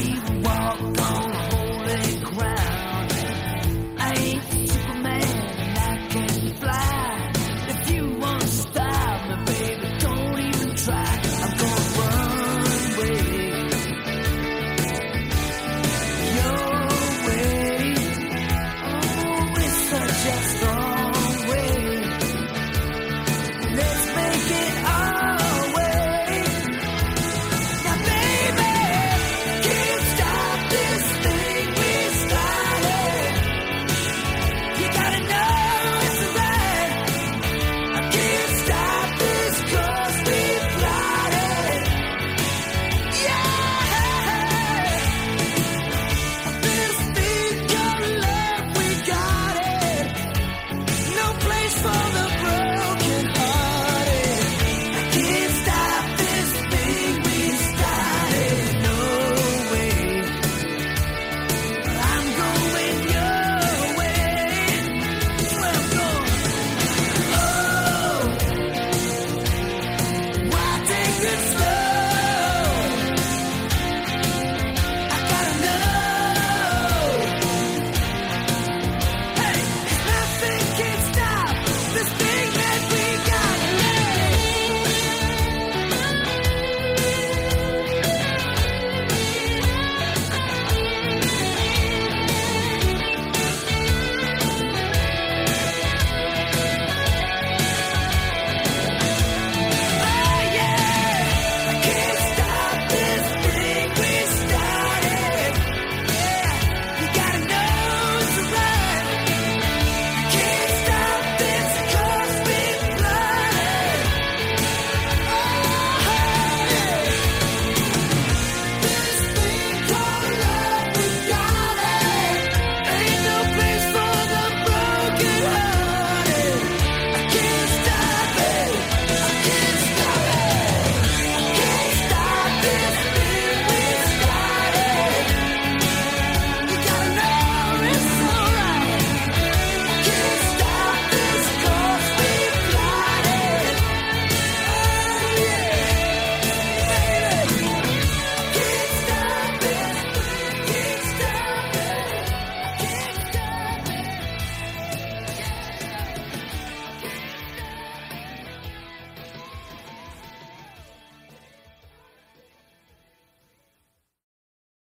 We walk on holy ground.